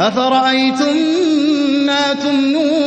أَفَرَأَيْتُم مَّا تُمْنُونَ